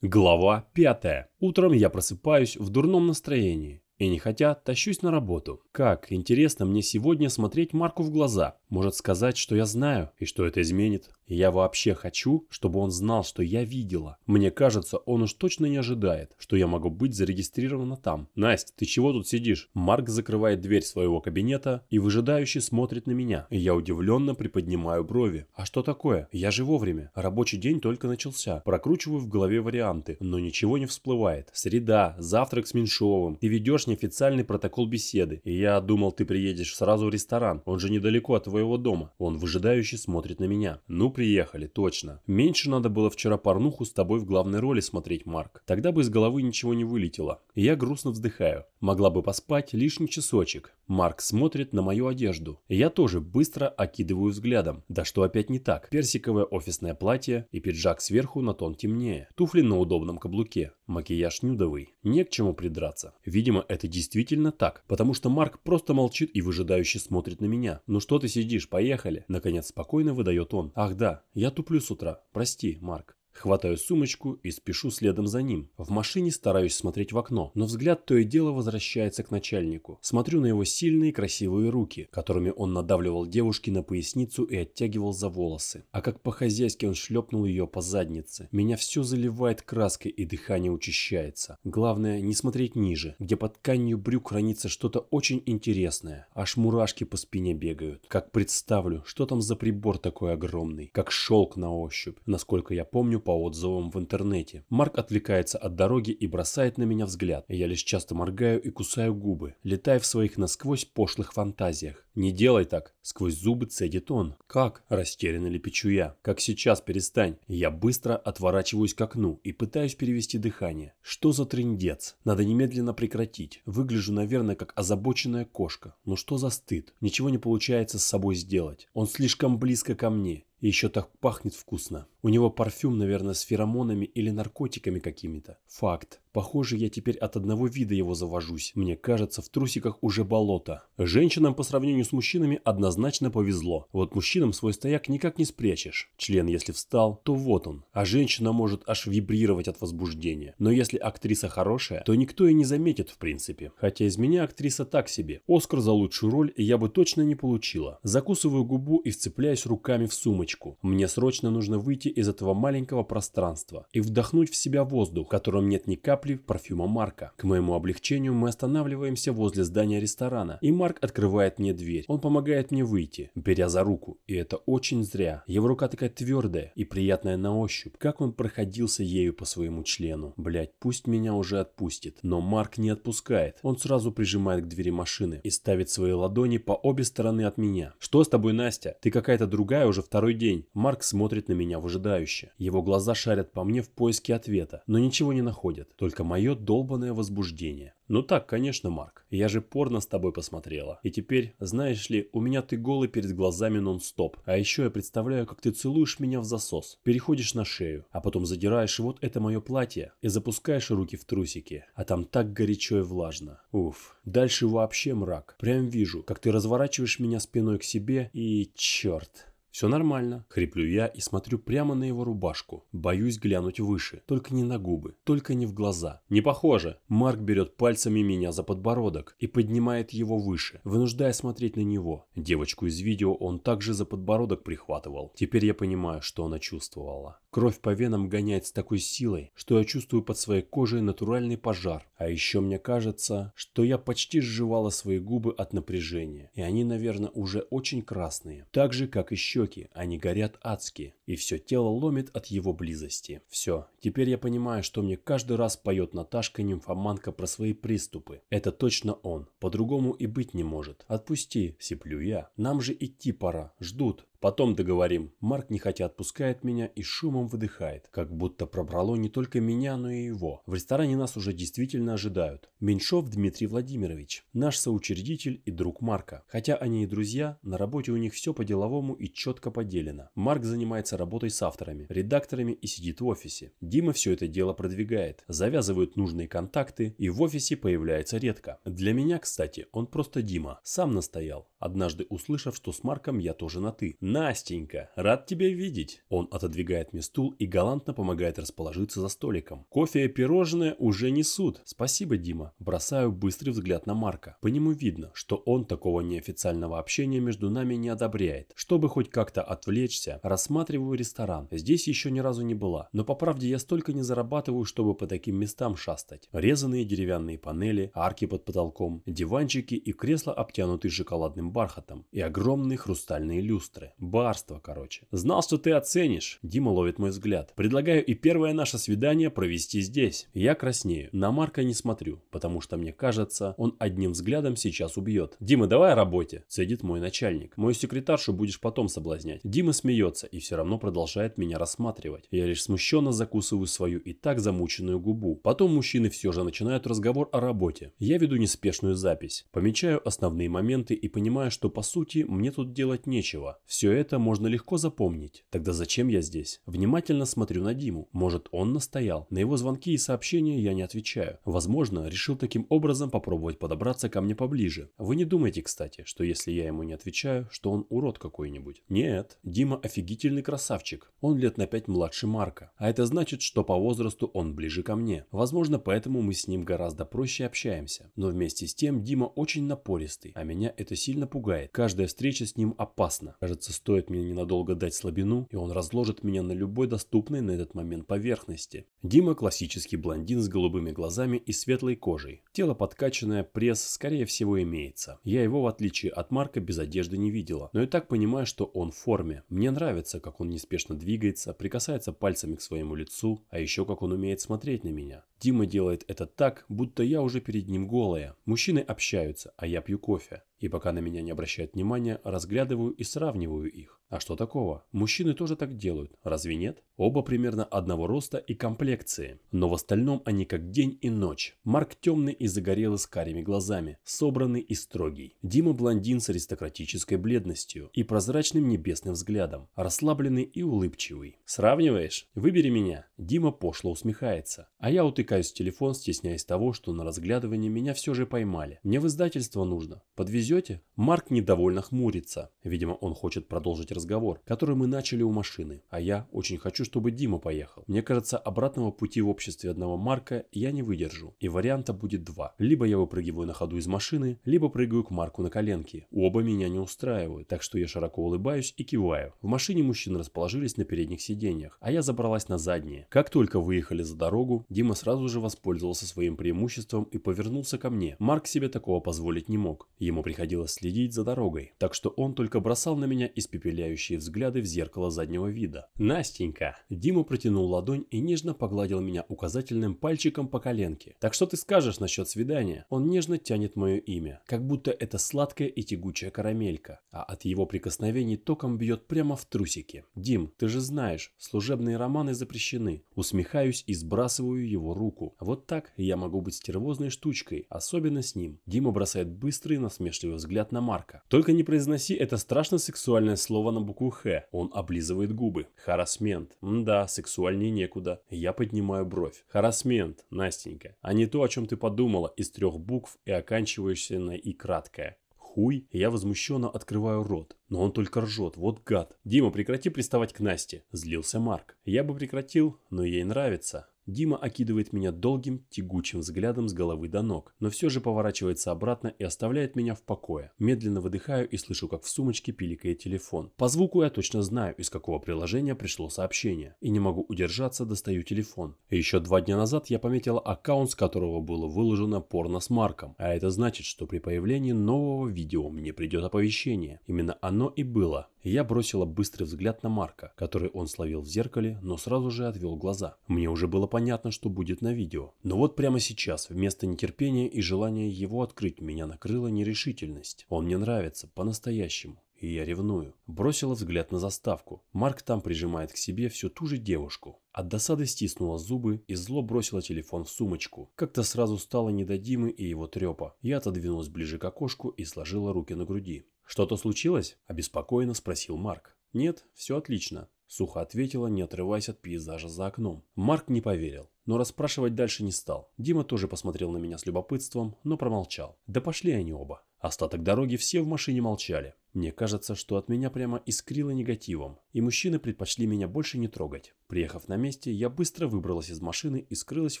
Глава 5. Утром я просыпаюсь в дурном настроении. И не хотя, тащусь на работу. Как интересно мне сегодня смотреть Марку в глаза. Может сказать, что я знаю, и что это изменит. И я вообще хочу, чтобы он знал, что я видела. Мне кажется, он уж точно не ожидает, что я могу быть зарегистрирована там. Настя, ты чего тут сидишь? Марк закрывает дверь своего кабинета и выжидающе смотрит на меня. И я удивленно приподнимаю брови. А что такое? Я же вовремя. Рабочий день только начался. Прокручиваю в голове варианты, но ничего не всплывает. Среда, завтрак с Меньшовым. Ты ведешь неофициальный протокол беседы. И я думал, ты приедешь сразу в ресторан. Он же недалеко от твоего дома. Он выжидающе смотрит на меня. Ну, приехали, точно. Меньше надо было вчера порнуху с тобой в главной роли смотреть, Марк. Тогда бы из головы ничего не вылетело. И я грустно вздыхаю. Могла бы поспать лишний часочек. Марк смотрит на мою одежду. Я тоже быстро окидываю взглядом. Да что опять не так? Персиковое офисное платье и пиджак сверху на тон темнее. Туфли на удобном каблуке. Макияж нюдовый. Не к чему придраться. Видимо, это действительно так, потому что Марк просто молчит и выжидающе смотрит на меня. «Ну что ты сидишь? Поехали!» Наконец спокойно выдает он. «Ах да, я туплю с утра. Прости, Марк». Хватаю сумочку и спешу следом за ним. В машине стараюсь смотреть в окно, но взгляд то и дело возвращается к начальнику. Смотрю на его сильные красивые руки, которыми он надавливал девушке на поясницу и оттягивал за волосы. А как по-хозяйски он шлепнул ее по заднице. Меня все заливает краской и дыхание учащается. Главное не смотреть ниже, где под тканью брюк хранится что-то очень интересное. Аж мурашки по спине бегают. Как представлю, что там за прибор такой огромный. Как шелк на ощупь. Насколько я помню, по отзывам в интернете. Марк отвлекается от дороги и бросает на меня взгляд. Я лишь часто моргаю и кусаю губы, летая в своих насквозь пошлых фантазиях. «Не делай так!» – сквозь зубы цедит он. «Как?» – растерянно лепечу я. «Как сейчас, перестань!» Я быстро отворачиваюсь к окну и пытаюсь перевести дыхание. Что за трындец? Надо немедленно прекратить. Выгляжу, наверное, как озабоченная кошка. Но что за стыд? Ничего не получается с собой сделать. Он слишком близко ко мне. И еще так пахнет вкусно. У него парфюм, наверное, с феромонами или наркотиками какими-то. Факт. Похоже, я теперь от одного вида его завожусь. Мне кажется, в трусиках уже болото. Женщинам по сравнению с мужчинами однозначно повезло. Вот мужчинам свой стояк никак не спрячешь. Член, если встал, то вот он. А женщина может аж вибрировать от возбуждения. Но если актриса хорошая, то никто и не заметит в принципе. Хотя из меня актриса так себе. Оскар за лучшую роль я бы точно не получила. Закусываю губу и вцепляюсь руками в сумочку. Мне срочно нужно выйти из этого маленького пространства и вдохнуть в себя воздух, в котором нет ни капли капли парфюма Марка. К моему облегчению мы останавливаемся возле здания ресторана, и Марк открывает мне дверь. Он помогает мне выйти, беря за руку, и это очень зря. Его рука такая твердая и приятная на ощупь, как он проходился ею по своему члену. Блять, пусть меня уже отпустит. Но Марк не отпускает. Он сразу прижимает к двери машины и ставит свои ладони по обе стороны от меня. Что с тобой, Настя? Ты какая-то другая уже второй день. Марк смотрит на меня выжидающе. Его глаза шарят по мне в поиске ответа, но ничего не находят только мое долбанное возбуждение. Ну так, конечно, Марк. Я же порно с тобой посмотрела. И теперь, знаешь ли, у меня ты голый перед глазами нон-стоп. А еще я представляю, как ты целуешь меня в засос, переходишь на шею, а потом задираешь вот это мое платье и запускаешь руки в трусики. А там так горячо и влажно. Уф. Дальше вообще мрак. Прям вижу, как ты разворачиваешь меня спиной к себе и черт. «Все нормально», — хриплю я и смотрю прямо на его рубашку. Боюсь глянуть выше, только не на губы, только не в глаза. «Не похоже». Марк берет пальцами меня за подбородок и поднимает его выше, вынуждая смотреть на него. Девочку из видео он также за подбородок прихватывал. Теперь я понимаю, что она чувствовала. Кровь по венам гоняет с такой силой, что я чувствую под своей кожей натуральный пожар. А еще мне кажется, что я почти сживала свои губы от напряжения. И они, наверное, уже очень красные. Так же, как и щеки, они горят адски. И все тело ломит от его близости. Все, теперь я понимаю, что мне каждый раз поет Наташка-нимфоманка про свои приступы. Это точно он. По-другому и быть не может. Отпусти, сиплю я. Нам же идти пора. Ждут. Потом договорим. Марк нехотя отпускает меня и шумом выдыхает, как будто пробрало не только меня, но и его. В ресторане нас уже действительно ожидают. Меньшов Дмитрий Владимирович, наш соучредитель и друг Марка. Хотя они и друзья, на работе у них все по-деловому и четко поделено. Марк занимается работой с авторами, редакторами и сидит в офисе. Дима все это дело продвигает, завязывает нужные контакты и в офисе появляется редко. Для меня, кстати, он просто Дима, сам настоял. Однажды услышав, что с Марком я тоже на «ты». «Настенька, рад тебя видеть!» Он отодвигает мне стул и галантно помогает расположиться за столиком. Кофе и пирожное уже несут. Спасибо, Дима. Бросаю быстрый взгляд на Марка. По нему видно, что он такого неофициального общения между нами не одобряет. Чтобы хоть как-то отвлечься, рассматриваю ресторан. Здесь еще ни разу не была. Но по правде я столько не зарабатываю, чтобы по таким местам шастать. Резанные деревянные панели, арки под потолком, диванчики и кресла, обтянутые шоколадным бархатом. И огромные хрустальные люстры. Барство, короче. Знал, что ты оценишь. Дима ловит мой взгляд. Предлагаю и первое наше свидание провести здесь. Я краснею. На Марка не смотрю, потому что мне кажется, он одним взглядом сейчас убьет. Дима, давай о работе. Цедит мой начальник. Мою секретаршу будешь потом соблазнять. Дима смеется и все равно продолжает меня рассматривать. Я лишь смущенно закусываю свою и так замученную губу. Потом мужчины все же начинают разговор о работе. Я веду неспешную запись. Помечаю основные моменты и понимаю, что по сути мне тут делать нечего. Все это можно легко запомнить. Тогда зачем я здесь? Внимательно смотрю на Диму. Может он настоял. На его звонки и сообщения я не отвечаю. Возможно, решил таким образом попробовать подобраться ко мне поближе. Вы не думайте, кстати, что если я ему не отвечаю, что он урод какой-нибудь. Нет, Дима офигительный красавчик. Он лет на пять младше Марка. А это значит, что по возрасту он ближе ко мне. Возможно, поэтому мы с ним гораздо проще общаемся. Но вместе с тем Дима очень напористый, а меня это сильно пугает. Каждая встреча с ним опасна. Кажется, стоит мне ненадолго дать слабину, и он разложит меня на любой доступной на этот момент поверхности. Дима классический блондин с голубыми глазами и светлой кожей. Тело подкачанное, пресс, скорее всего, имеется. Я его, в отличие от Марка, без одежды не видела, но и так понимаю, что он в форме. Мне нравится, как он неспешно двигается, прикасается пальцами к своему лицу, а еще как он умеет смотреть на меня. Дима делает это так, будто я уже перед ним голая. Мужчины общаются, а я пью кофе. И пока на меня не обращают внимания, разглядываю и сравниваю их. А что такого? Мужчины тоже так делают, разве нет? Оба примерно одного роста и комплекции. Но в остальном они как день и ночь. Марк темный и загорелый с карими глазами, собранный и строгий. Дима блондин с аристократической бледностью и прозрачным небесным взглядом, расслабленный и улыбчивый. Сравниваешь? Выбери меня. Дима пошло усмехается. А я утыкаюсь в телефон, стесняясь того, что на разглядывание меня все же поймали. Мне в издательство нужно. Подвезете? Марк недовольно хмурится. Видимо, он хочет продолжить разговор, который мы начали у машины. А я очень хочу, чтобы Дима поехал. Мне кажется, обратного пути в обществе одного Марка я не выдержу. И варианта будет два. Либо я выпрыгиваю на ходу из машины, либо прыгаю к Марку на коленки. Оба меня не устраивают, так что я широко улыбаюсь и киваю. В машине мужчины расположились на передних сиденьях, а я забралась на задние. Как только выехали за дорогу, Дима сразу же воспользовался своим преимуществом и повернулся ко мне. Марк себе такого позволить не мог. Ему приходилось следить за дорогой, так что он только бросал на меня испепеляющие взгляды в зеркало заднего вида. «Настенька!» Дима протянул ладонь и нежно погладил меня указательным пальчиком по коленке. «Так что ты скажешь насчет свидания?» Он нежно тянет мое имя, как будто это сладкая и тягучая карамелька, а от его прикосновений током бьет прямо в трусики. «Дим, ты же знаешь, служебные романы запрещены». Усмехаюсь и сбрасываю его руку. Вот так я могу быть стервозной штучкой, особенно с ним. Дима бросает быстрый насмешливый взгляд на Марка. Только не произноси это страшно сексуальное слово на букву «Х». Он облизывает губы. Харасмент. Да, сексуальнее некуда. Я поднимаю бровь. Харасмент, Настенька. А не то, о чем ты подумала, из трех букв и оканчиваешься на «и» краткое. Хуй, я возмущенно открываю рот. Но он только ржет, вот гад. Дима, прекрати приставать к Насте. Злился Марк. Я бы прекратил, но ей нравится. Дима окидывает меня долгим, тягучим взглядом с головы до ног, но все же поворачивается обратно и оставляет меня в покое. Медленно выдыхаю и слышу, как в сумочке пиликает телефон. По звуку я точно знаю, из какого приложения пришло сообщение. И не могу удержаться, достаю телефон. еще два дня назад я пометила аккаунт, с которого было выложено порно с Марком. А это значит, что при появлении нового видео мне придет оповещение. Именно оно и было. Я бросила быстрый взгляд на Марка, который он словил в зеркале, но сразу же отвел глаза. Мне уже было понятно, что будет на видео. Но вот прямо сейчас, вместо нетерпения и желания его открыть, меня накрыла нерешительность. Он мне нравится, по-настоящему. И я ревную. Бросила взгляд на заставку. Марк там прижимает к себе всю ту же девушку. От досады стиснула зубы и зло бросила телефон в сумочку. Как-то сразу стало не до Димы и его трепа. Я отодвинулась ближе к окошку и сложила руки на груди. «Что-то случилось?» – обеспокоенно спросил Марк. «Нет, все отлично», – сухо ответила, не отрываясь от пейзажа за окном. Марк не поверил, но расспрашивать дальше не стал. Дима тоже посмотрел на меня с любопытством, но промолчал. «Да пошли они оба». Остаток дороги все в машине молчали. Мне кажется, что от меня прямо искрило негативом, и мужчины предпочли меня больше не трогать. Приехав на месте, я быстро выбралась из машины и скрылась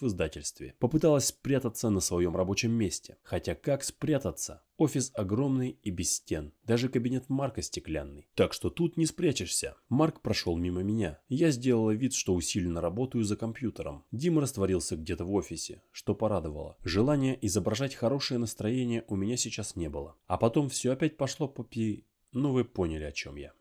в издательстве. Попыталась спрятаться на своем рабочем месте. Хотя как спрятаться? Офис огромный и без стен. Даже кабинет Марка стеклянный. Так что тут не спрячешься. Марк прошел мимо меня. Я сделала вид, что усиленно работаю за компьютером. Дима растворился где-то в офисе, что порадовало. Желания изображать хорошее настроение у меня сейчас было. А потом все опять пошло по пи... Ну вы поняли, о чем я.